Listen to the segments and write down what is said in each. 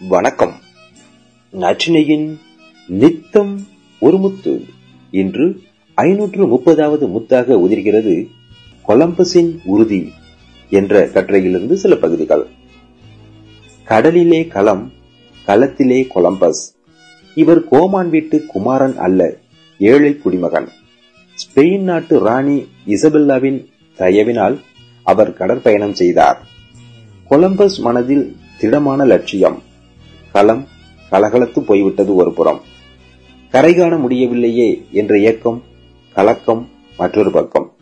வணக்கம். நச்சினையின் நித்தம் ஒரு முத்து. இன்று ஐநூற்று முப்பதாவது முத்தாக உதிர்கிறது கொலம்பஸின் உறுதி என்ற கட்டுரையிலிருந்து சில பகுதிகள். கடலிலே களம் களத்திலே கொலம்பஸ். இவர் கோமான் வீட்டு குமாரன் அல்ல ஏழை குடிமகன். ஸ்பெயின் நாட்டு ராணி இசபெல்லாவின் தயவினால் அவர் கடற்பயணம் செய்தார். கொலம்பஸ் மனதில் திடமான லட்சியம். களம் கலகலத்து போய்விட்டது ஒரு புறம். கரை காண முடியவில்லையே என்ற ஏக்கம் கலக்கம் மற்றொரு பக்கம்.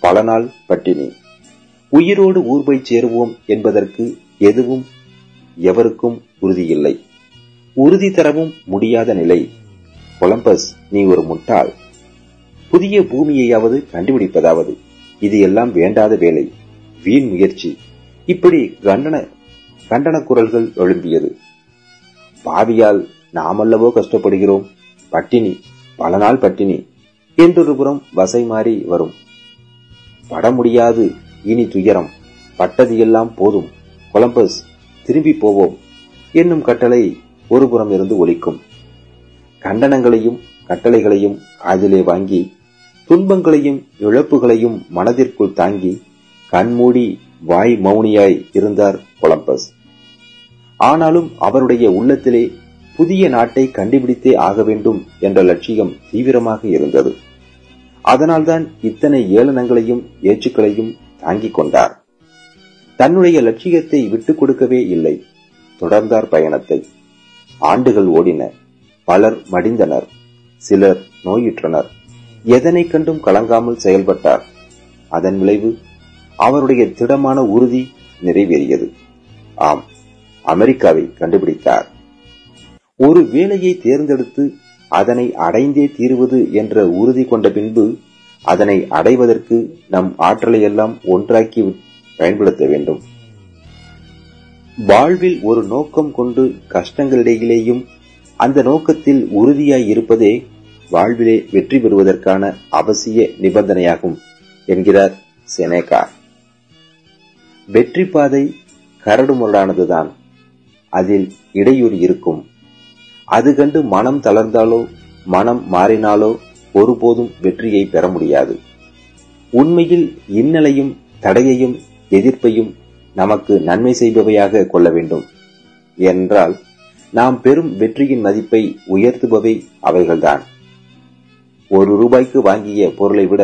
பல நாள் பட்டினி. உயிரோடு ஊர் போய் சேருவோம் என்பதற்கு எதுவும் எவருக்கும் உறுதியில்லை. உறுதி தரவும் முடியாத நிலை. கொலம்பஸ் நீ ஒரு முட்டாள். புதிய பூமியையாவது கண்டுபிடிப்பதாவது. இது எல்லாம் வேண்டாத வேலை. வீண் முயற்சி. இப்படி கண்டன கண்டன குரல்கள் எழும்பியது. பாவியால் நாமல்லவோ கஷ்டப்படுகிறோம். பட்டினி பல நாள் பட்டினி என்றொரு புறம் வசை மாறி வரும். பட முடியாது இனி துயரம். பட்டது எல்லாம் போதும். கொலம்பஸ் திரும்பி போவோம். என்னும் கட்டளை ஒரு புறம் இருந்து ஒலிக்கும். கண்டனங்களையும் கட்டளைகளையும் காதிலே வாங்கி துன்பங்களையும் இழப்புகளையும் மனதிற்குள் தாங்கி கண்மூடி வாய் மௌனியாய் இருந்தார் கொலம்பஸ். ஆனாலும் அவருடைய உள்ளத்திலே புதிய நாட்டை கண்டுபிடித்தே ஆக வேண்டும் என்ற லட்சியம் தீவிரமாக இருந்தது. அதனால்தான் இத்தனை ஏளனங்களையும் ஏச்சுக்களையும் தாங்கிக் கொண்டார். தன்னுடைய லட்சியத்தை விட்டுக் கொடுக்கவே இல்லை. தொடர்ந்தார் பயணத்தை. ஆண்டுகள் ஓடின. பலர் மடிந்தனர். சிலர் நோயுற்றனர். எதனை கண்டும் கலங்காமல் செயல்பட்டார். அதன் விளைவு அவருடைய திடமான உறுதி நிறைவேறியது. ஆம். அமெரிக்காவை கண்டுபிடித்தார். ஒரு வேலையை தேர்ந்தெடுத்து அதனை அடைந்தே தீர்வது என்ற உறுதி கொண்ட பின்பு அதனை அடைவதற்கு நம் ஆற்றலை எல்லாம் ஒன்றாக்கி பயன்படுத்த வேண்டும். வாழ்வில் ஒரு நோக்கம் கொண்டு கஷ்டங்களிடையிலேயும் அந்த நோக்கத்தில் உறுதியாய் இருப்பதே வாழ்விலே வெற்றி பெறுவதற்கான அவசிய நிபந்தனையாகும் என்கிறார் செனேகா. வெற்றி பாதை கரடுமுரடானதுதான். அதில் இடையூறு இருக்கும். அது கண்டு மனம் தளர்ந்தாலோ மனம் மாறினாலோ ஒருபோதும் வெற்றியை பெற முடியாது. உண்மையில் இன்னலையும் தடையையும் எதிர்ப்பையும் நமக்கு நன்மை செய்பவையாக கொள்ள வேண்டும். என்றால் நாம் பெறும் வெற்றியின் மதிப்பை உயர்த்துபவை அவைகள்தான். ஒரு ரூபாய்க்கு வாங்கிய பொருளை விட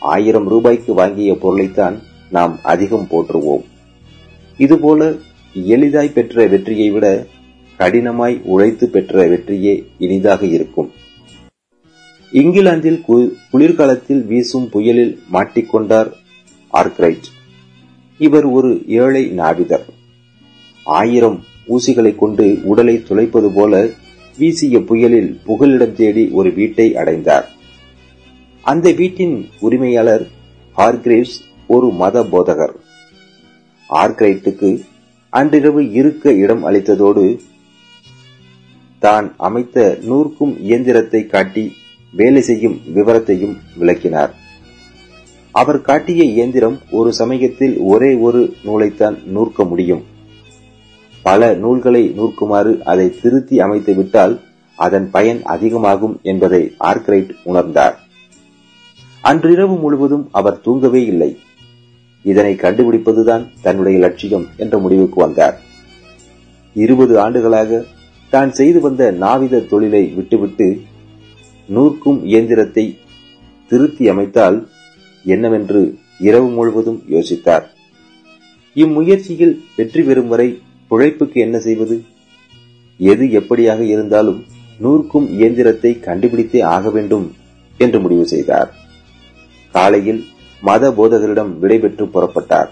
ஆயிரம் ரூபாய்க்கு வாங்கிய பொருளைத்தான் நாம் அதிகம் போற்றுவோம். இதுபோல எளிதாய் பெற்ற வெற்றியை விட கடினமாய் உழைத்து பெற்ற வெற்றியே இனிதாக இருக்கும். இங்கிலாந்தில் குளிர்காலத்தில் வீசும் புயலில் மாட்டிக்கொண்டார் ஆர்க்ரைட். இவர் ஒரு ஏழை நாவிதர். ஆயிரம் ஊசிகளை கொண்டு உடலை துளைப்பது போல வீசிய புயலில் புகலிடம் தேடி ஒரு வீட்டை அடைந்தார். அந்த வீட்டின் உரிமையாளர் ஹார்கிரேவ்ஸ் ஒரு மத போதகர். ஆர்கிரைட்டுக்கு அன்றிரவு இருக்க இடம் அளித்ததோடு தான் அமைத்த நூற்கும் இயந்திரத்தை காட்டி வேலை செய்யும் விவரத்தையும் விளக்கினார். அவர் காட்டிய இயந்திரம் ஒரு சமயத்தில் ஒரே ஒரு நூலைத்தான் நூற்க முடியும். பல நூல்களை நூற்குமாறு அதை திருத்தி அமைத்து விட்டால் அதன் பயன் அதிகமாகும் என்பதை ஆர்கிரைட் உணர்ந்தார். அன்றிரவு முழுவதும் அவர் தூங்கவே இல்லை. இதனை கண்டுபிடிப்பதுதான் தன்னுடைய லட்சியம் என்ற முடிவுக்கு வந்தார். இருபது ஆண்டுகளாக தான் செய்து வந்த நாவித தொழிலை விட்டுவிட்டு நூற்கும் இயந்திரத்தை திருத்தி அமைத்தால் என்னவென்று இரவு முழுவதும் யோசித்தார். இம்முயற்சியில் வெற்றி பெறும் வரை பிழைப்புக்கு என்ன செய்வது? எது எப்படியாக இருந்தாலும் நூற்கும் இயந்திரத்தை கண்டுபிடித்தே ஆக வேண்டும் என்று முடிவு செய்தார். காலையில் மத போதகரிடம் விடைபெற்று புறப்பட்டார்.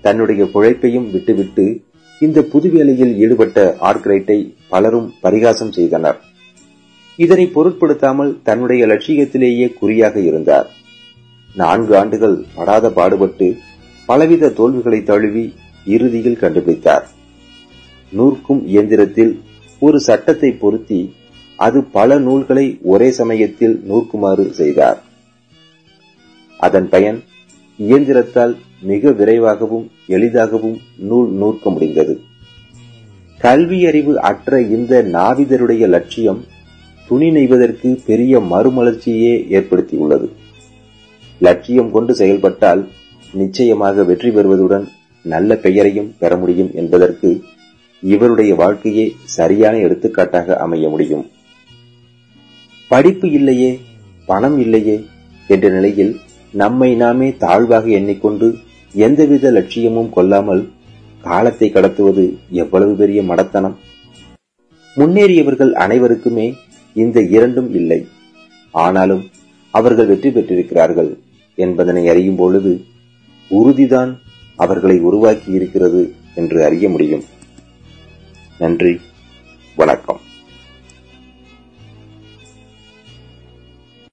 தன்னுடைய பிழைப்பையும் விட்டுவிட்டு இந்த புது வேலையில் ஈடுபட்ட ஆர்கிரைட்டை பலரும் பரிகாசம் செய்தனர். இதனை பொருட்படுத்தாமல் தன்னுடைய லட்சியத்திலேயே குறியாக இருந்தார். நான்கு ஆண்டுகள் படாத பாடுபட்டு பலவித தோல்விகளை தழுவி இறுதியில் கண்டுபிடித்தார். நூற்கும் இயந்திரத்தில் ஒரு சட்டத்தை பொருத்தி அது பல நூல்களை ஒரே சமயத்தில் நூற்குமாறு செய்தார். அதன் பயன் இயந்திரத்தால் மிக விரைவாகவும் எளிதாகவும் நூல் நூற்க முடிந்தது. கல்வி அறிவு அற்ற இந்த நாவிதருடைய லட்சியம் துணி நெய்வதற்கு பெரிய மறுமலர்ச்சியே ஏற்படுத்தியுள்ளது. லட்சியம் கொண்டு செயல்பட்டால் நிச்சயமாக வெற்றி பெறுவதுடன் நல்ல பெயரையும் பெற முடியும் என்பதற்கு இவருடைய வாழ்க்கையே சரியான எடுத்துக்காட்டாக அமைய முடியும். படிப்பு இல்லையே பணம் இல்லையே என்ற நிலையில் நம்மை நாமே தாழ்வாக எண்ணிக்கொண்டு எந்தவித லட்சியமும் கொள்ளாமல் காலத்தை கடத்துவது எவ்வளவு பெரிய மடத்தனம்? முன்னேறியவர்கள் அனைவருக்குமே இந்த இரண்டும் இல்லை. ஆனாலும் அவர்கள் வெற்றி பெற்றிருக்கிறார்கள் என்பதனை அறியும் பொழுது உறுதிதான் அவர்களை உருவாக்கி இருக்கிறது என்று அறிய முடியும். நன்றி. வணக்கம்.